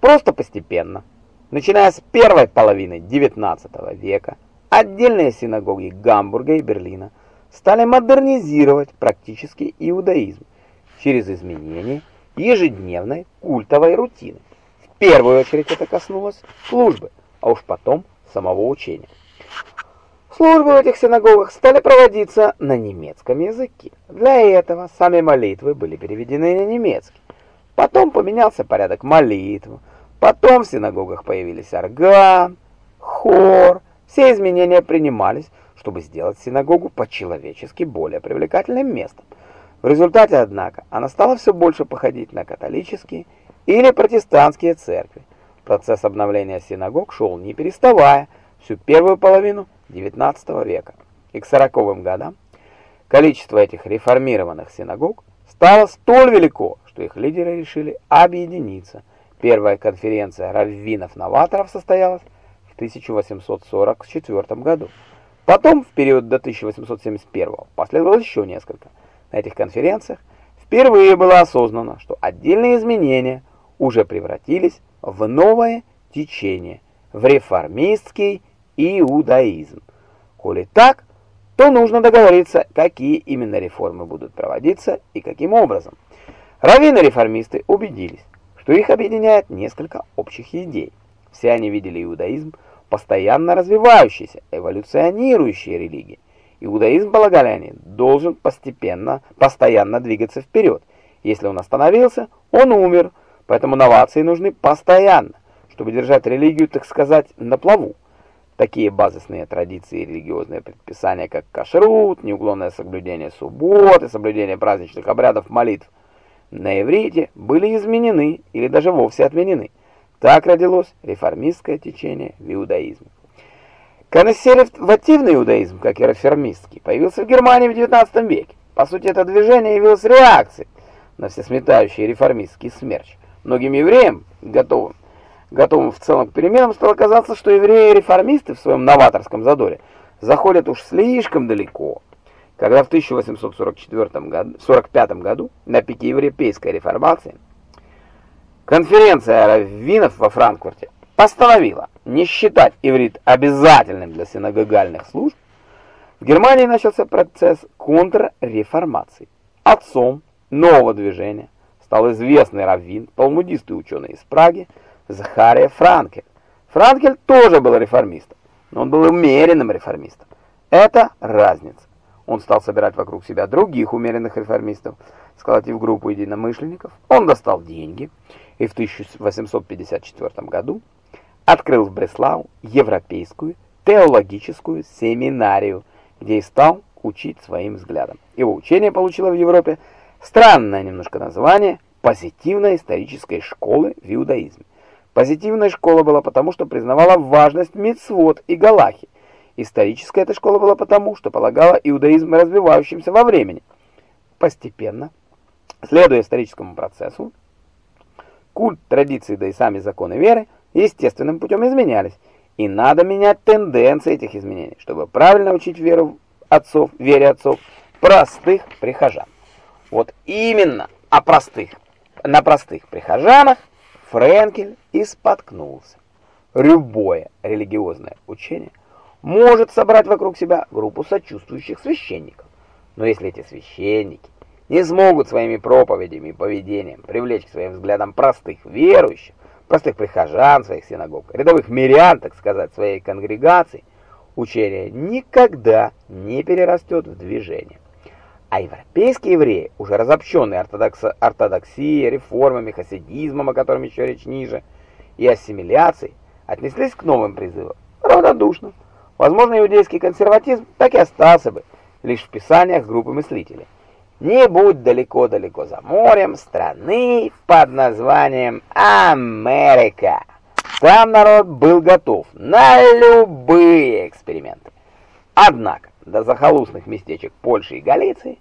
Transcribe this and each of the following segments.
Просто постепенно, начиная с первой половины XIX века, отдельные синагоги Гамбурга и Берлина стали модернизировать практически иудаизм через изменение ежедневной культовой рутины. В первую очередь это коснулось службы, а уж потом самого учения. Службы в этих синагогах стали проводиться на немецком языке. Для этого сами молитвы были переведены на немецкий. Потом поменялся порядок молитв. Потом в синагогах появились орган, хор. Все изменения принимались, чтобы сделать синагогу по-человечески более привлекательным местом. В результате, однако, она стала все больше походить на католические или протестантские церкви. Процесс обновления синагог шел не переставая всю первую половину XIX века. И к 40-м годам количество этих реформированных синагог стало столь велико, что их лидеры решили объединиться. Первая конференция раввинов-новаторов состоялась в 1844 году. Потом, в период до 1871 последовало еще несколько. На этих конференциях впервые было осознано, что отдельные изменения уже превратились в новое течение, в реформистский иудаизм. Коли так, то нужно договориться, какие именно реформы будут проводиться и каким образом. Раввины-реформисты убедились, что их объединяет несколько общих идей. Все они видели иудаизм постоянно развивающейся, эволюционирующей религией. Иудаизм, полагали они, должен постепенно, постоянно двигаться вперед. Если он остановился, он умер, поэтому новации нужны постоянно, чтобы держать религию, так сказать, на плаву. Такие базисные традиции и религиозные предписания, как кашрут, неуклонное соблюдение субботы, соблюдение праздничных обрядов молитв на иврите, были изменены или даже вовсе отменены. Так родилось реформистское течение в иудаизме. Консервативный иудаизм, как и реформистский, появился в Германии в XIX веке. По сути, это движение явилось реакцией на всесметающий реформистский смерч. Многим евреям, готовым готовым в целом к переменам, стало казаться, что евреи-реформисты в своем новаторском задоре заходят уж слишком далеко. Когда в 1845 году на пике европейской реформации конференция раввинов во Франкфурте постановила не считать иврит обязательным для синагогальных служб, в Германии начался процесс контрреформации. Отцом нового движения стал известный раввин, талмудист и ученый из Праги, Захария Франкель. Франкель тоже был реформистом, но он был умеренным реформистом. Это разница. Он стал собирать вокруг себя других умеренных реформистов, сколотив группу единомышленников. Он достал деньги и в 1854 году открыл в Бреслау европейскую теологическую семинарию, где и стал учить своим взглядом. Его учение получило в Европе странное немножко название «Позитивной исторической школы в иудаизме». Позитивная школа была потому, что признавала важность мицвот и галахи. Историческая эта школа была потому, что полагала иудаизм развивающимся во времени. Постепенно, следуя историческому процессу, культ, традиции, да и сами законы веры естественным путем изменялись. И надо менять тенденции этих изменений, чтобы правильно учить веру отцов, вере отцов, простых прихожан. Вот именно о простых, на простых прихожанах Френкель и споткнулся. Любое религиозное учение может собрать вокруг себя группу сочувствующих священников. Но если эти священники не смогут своими проповедями и поведением привлечь к своим взглядам простых верующих, простых прихожан своих синагог, рядовых мирян, так сказать, своей конгрегации, учение никогда не перерастет в движение. А европейские евреи, уже разобщенные ортодокс... ортодоксией, реформами, хасидизмом, о котором еще речь ниже, и ассимиляцией, отнеслись к новым призывам равнодушно. Возможно, иудейский консерватизм так и остался бы лишь в писаниях группы мыслителей. Не будь далеко-далеко за морем страны под названием Америка. Там народ был готов на любые эксперименты. Однако, до захолустных местечек Польши и Галиции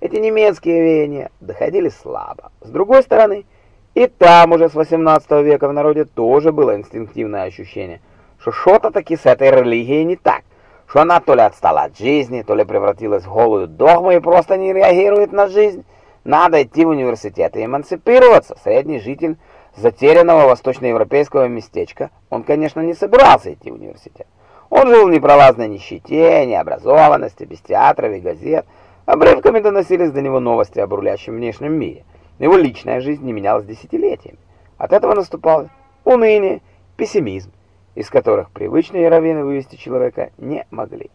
эти немецкие веяния доходили слабо. С другой стороны, и там уже с 18 века в народе тоже было инстинктивное ощущение, что что-то таки с этой религией не так, что она то ли отстала от жизни, то ли превратилась в голую догму и просто не реагирует на жизнь. Надо идти в университет и эмансипироваться. Средний житель затерянного восточноевропейского местечка, он, конечно, не собирался идти в университет. Он жил в непролазной нищете, необразованности, без театров и газет. Обрывками доносились до него новости об рулящем внешнем мире. Его личная жизнь не менялась десятилетиями. От этого наступал уныние, пессимизм, из которых привычные раввины вывести человека не могли.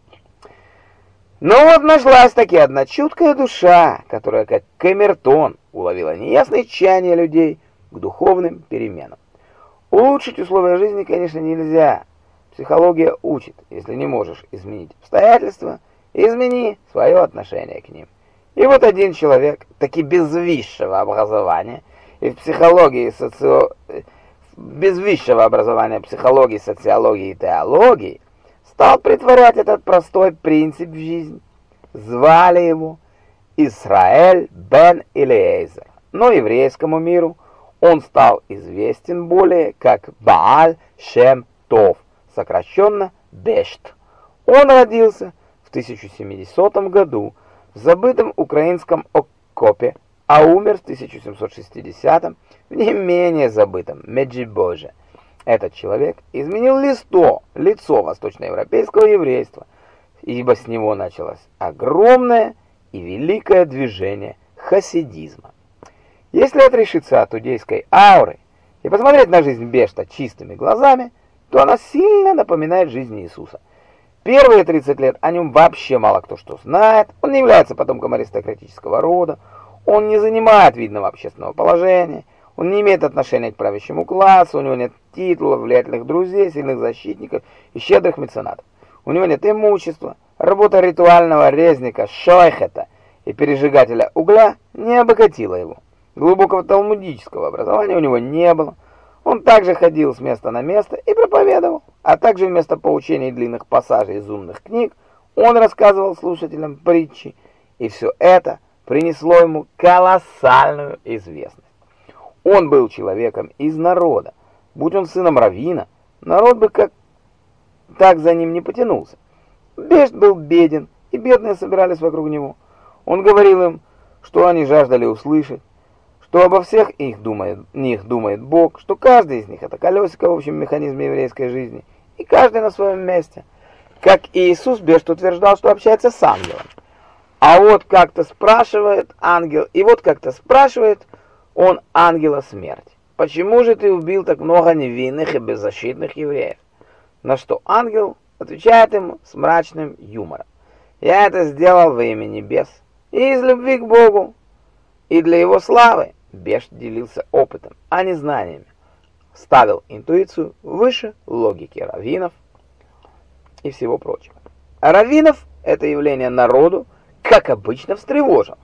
Но вот нашлась таки одна чуткая душа, которая, как камертон, уловила неясное чаяние людей к духовным переменам. Улучшить условия жизни, конечно, нельзя. Психология учит, если не можешь изменить обстоятельства, измени свое отношение к ним. И вот один человек, таки без высшего образования, и в психологии, социо... без высшего образования психологии, социологии и теологии, стал притворять этот простой принцип в жизнь. Звали его Исраэль бен Илиэзер, но еврейскому миру он стал известен более как Бааль Шем Тов, сокращенно Бешт. Он родился в 1070 году в забытом украинском окопе, а умер в 1760 в не менее забытом Меджибоже. Этот человек изменил листо, лицо восточноевропейского еврейства, ибо с него началось огромное и великое движение хасидизма. Если отрешиться от иудейской ауры и посмотреть на жизнь Бешта чистыми глазами, то она сильно напоминает жизнь Иисуса. Первые 30 лет о нем вообще мало кто что знает, он не является потомком аристократического рода, он не занимает видного общественного положения, он не имеет отношения к правящему классу, у него нет титулов, влиятельных друзей, сильных защитников и щедрых меценатов. У него нет имущества, работа ритуального резника Шойхета и пережигателя угля не обогатила его. Глубокого талмудического образования у него не было. Он также ходил с места на место и проповедовал, а также вместо поучений длинных пассажей из умных книг он рассказывал слушателям притчи, и все это принесло ему колоссальную известность. Он был человеком из народа. Будь он сыном равина, народ бы как так за ним не потянулся. Бешт был беден, и бедные собирались вокруг него. Он говорил им, что они жаждали услышать, что обо всех их думает, них думает Бог, что каждый из них это колесико в общем механизме еврейской жизни, и каждый на своем месте. Как Иисус Бешт утверждал, что общается с ангелом. А вот как-то спрашивает ангел, и вот как-то спрашивает он ангела смерти. Почему же ты убил так много невинных и беззащитных евреев? На что ангел отвечает ему с мрачным юмором. Я это сделал во имя небес и из любви к Богу, и для его славы. Беш делился опытом, а не знаниями. Ставил интуицию выше логики раввинов и всего прочего. Раввинов это явление народу, как обычно, встревожило.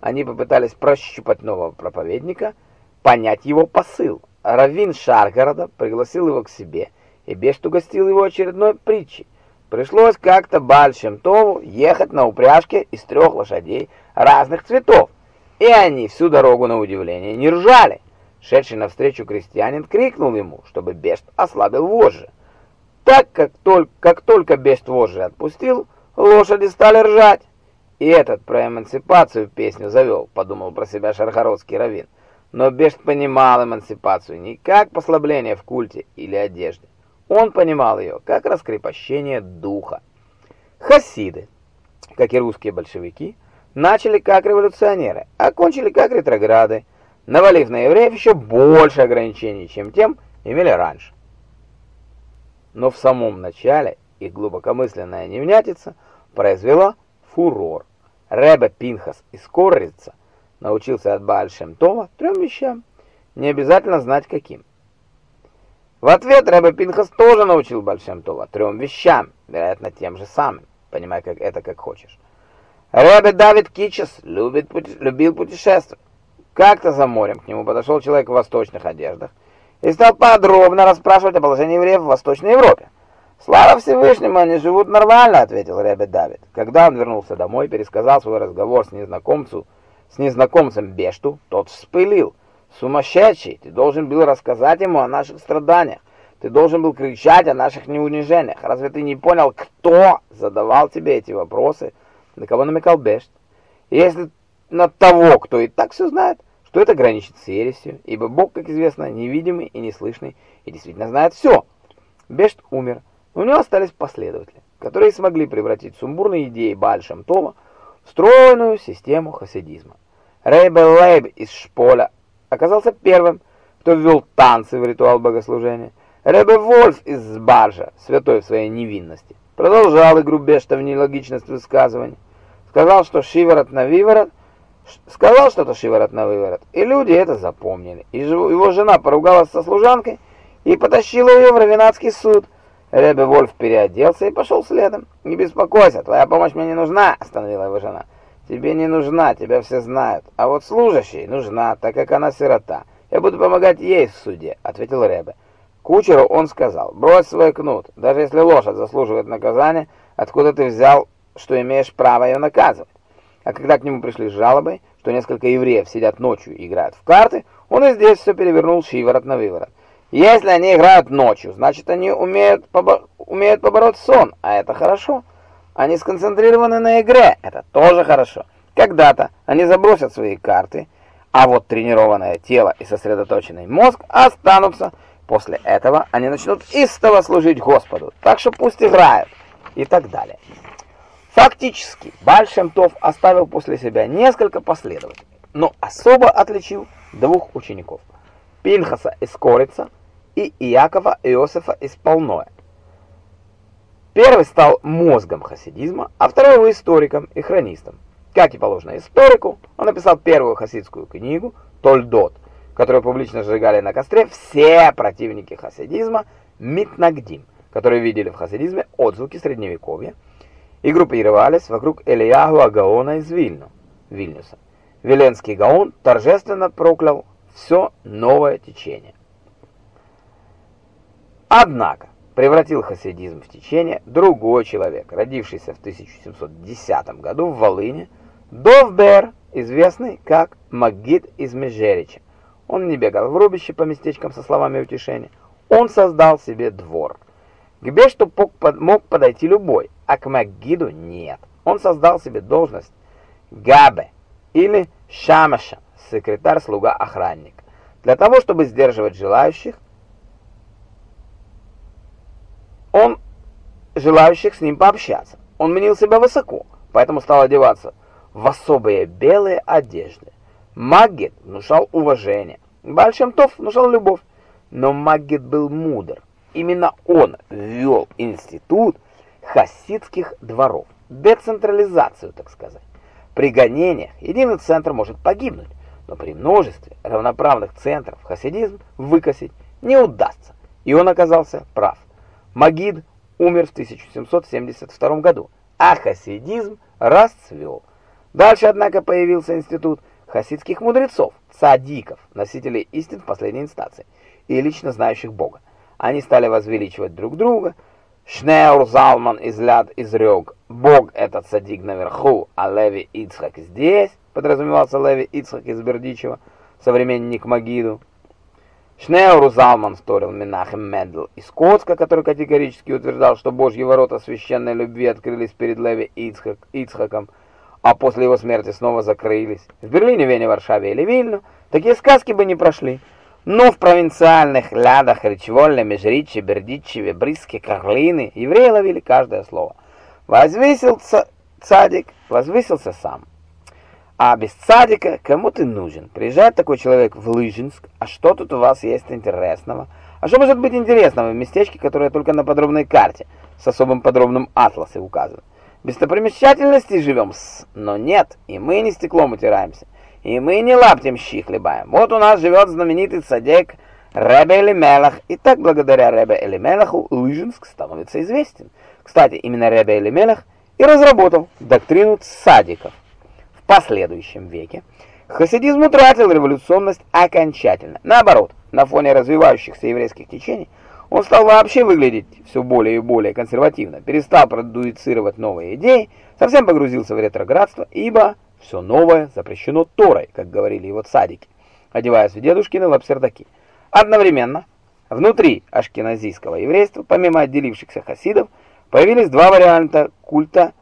Они попытались прощупать нового проповедника, понять его посыл. Раввин Шаргорода пригласил его к себе, и Бешт угостил его очередной притчей. Пришлось как-то Бальшем Тову ехать на упряжке из трех лошадей разных цветов, и они всю дорогу на удивление не ржали. Шедший навстречу крестьянин крикнул ему, чтобы Бешт ослабил вожжи. Так как только, как только Бешт вожжи отпустил, лошади стали ржать. И этот про эмансипацию песню завел, подумал про себя шархородский раввин. Но Бешт понимал эмансипацию не как послабление в культе или одежде. Он понимал ее как раскрепощение духа. Хасиды, как и русские большевики, начали как революционеры, а кончили как ретрограды, навалив на евреев еще больше ограничений, чем тем имели раньше. Но в самом начале их глубокомысленная невнятица произвела фурор. Ребе Пинхас из Коррица научился от Баальшем Тома трем вещам, не обязательно знать каким. В ответ Ребе Пинхас тоже научил Бальшем Това трем вещам, вероятно, тем же самым, понимай как это как хочешь. Ребе Давид Кичес любит, любил путешествовать. Как-то за морем к нему подошел человек в восточных одеждах и стал подробно расспрашивать о положении евреев в Восточной Европе. «Слава Всевышнему, они живут нормально», — ответил Ребе Давид. Когда он вернулся домой, пересказал свой разговор с незнакомцем, с незнакомцем Бешту, тот вспылил. «Сумасшедший, ты должен был рассказать ему о наших страданиях. Ты должен был кричать о наших неунижениях. Разве ты не понял, кто задавал тебе эти вопросы?» На кого намекал Бешт? «Если на того, кто и так все знает, что это граничит с ересью, ибо Бог, как известно, невидимый и неслышный, и действительно знает все. Бешт умер, но у него остались последователи, которые смогли превратить сумбурные идеи Бальшем Това в стройную систему хасидизма. Рейбе Лейб из Шполя оказался первым, кто ввел танцы в ритуал богослужения. Ребе Вольф из Баржа, святой в своей невинности, продолжал игру Бешта в нелогичность высказываний. Сказал, что шиворот на виворот, сказал что-то шиворот на выворот, и люди это запомнили. И его жена поругалась со служанкой и потащила ее в Равенадский суд. Ребе Вольф переоделся и пошел следом. «Не беспокойся, твоя помощь мне не нужна», — остановила его жена. Тебе не нужна, тебя все знают. А вот служащей нужна, так как она сирота. Я буду помогать ей в суде, ответил Ребе. Кучеру он сказал: "Брось свой кнут. Даже если лошадь заслуживает наказания, откуда ты взял, что имеешь право ее наказывать?" А когда к нему пришли с жалобой, что несколько евреев сидят ночью и играют в карты, он и здесь все перевернул шиворот на выворот. Если они играют ночью, значит, они умеют побо умеют побороть сон, а это хорошо. Они сконцентрированы на игре, это тоже хорошо. Когда-то они забросят свои карты, а вот тренированное тело и сосредоточенный мозг останутся. После этого они начнут истово служить Господу, так что пусть играют и так далее. Фактически, Бальшемтов оставил после себя несколько последователей, но особо отличил двух учеников – Пинхаса из Корица и Иакова Иосифа из Полное. Первый стал мозгом хасидизма, а второй историком и хронистом. Как и положено историку, он написал первую хасидскую книгу «Тольдот», которую публично сжигали на костре все противники хасидизма Митнагдим, которые видели в хасидизме отзвуки средневековья и группировались вокруг Элияху Агаона из Вильну, Вильнюса. Виленский Гаон торжественно проклял все новое течение. Однако, превратил хасидизм в течение другой человек, родившийся в 1710 году в Волыне, Довбер, известный как Магид из Межерича. Он не бегал в рубище по местечкам со словами утешения, он создал себе двор. К Бешту мог подойти любой, а к Магиду нет. Он создал себе должность Габе или Шамаша, секретарь-слуга-охранник, для того, чтобы сдерживать желающих он желающих с ним пообщаться. Он мнил себя высоко, поэтому стал одеваться в особые белые одежды. Маггет внушал уважение, Бальшемтов внушал любовь, но Маггет был мудр. Именно он ввел институт хасидских дворов, децентрализацию, так сказать. При гонениях единый центр может погибнуть, но при множестве равноправных центров хасидизм выкосить не удастся, и он оказался прав. Магид умер в 1772 году, а хасидизм расцвел. Дальше, однако, появился институт хасидских мудрецов, цадиков, носителей истин в последней инстанции, и лично знающих Бога. Они стали возвеличивать друг друга. Шнеур Залман изляд изрек, Бог это цадик наверху, а Леви Ицхак здесь, подразумевался Леви Ицхак из Бердичева, современник Магиду. Шнеуру Залман вторил Менахем Мендел из Коцка, который категорически утверждал, что Божьи ворота священной любви открылись перед Леви Ицхак, Ицхаком, а после его смерти снова закрылись. В Берлине, Вене, Варшаве или Вильну такие сказки бы не прошли. Но в провинциальных лядах Ричволле, Межриче, Бердичеве, Бриске, Карлины евреи ловили каждое слово. Возвысился цадик, возвысился сам. А без цадика кому ты нужен? Приезжает такой человек в Лыжинск, а что тут у вас есть интересного? А что может быть интересного в местечке, которое только на подробной карте, с особым подробным атласом указано? Без достопримечательностей живем, с, но нет, и мы не стеклом утираемся, и мы не лаптем щи хлебаем. Вот у нас живет знаменитый садик Ребе Элимелах, и так благодаря Ребе Элимелаху Лыжинск становится известен. Кстати, именно Ребе Элимелах и разработал доктрину садиков последующем веке хасидизм утратил революционность окончательно. Наоборот, на фоне развивающихся еврейских течений он стал вообще выглядеть все более и более консервативно, перестал продуцировать новые идеи, совсем погрузился в ретроградство, ибо все новое запрещено Торой, как говорили его цадики, одеваясь в дедушкины лапсердаки. Одновременно внутри ашкеназийского еврейства, помимо отделившихся хасидов, появились два варианта культа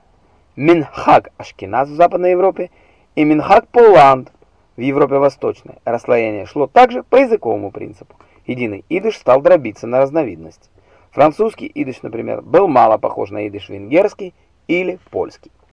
Минхаг Ашкеназ в Западной Европе и Минхаг Поланд В Европе Восточной расслоение шло также по языковому принципу. Единый идыш стал дробиться на разновидности. Французский идыш, например, был мало похож на идыш венгерский или польский.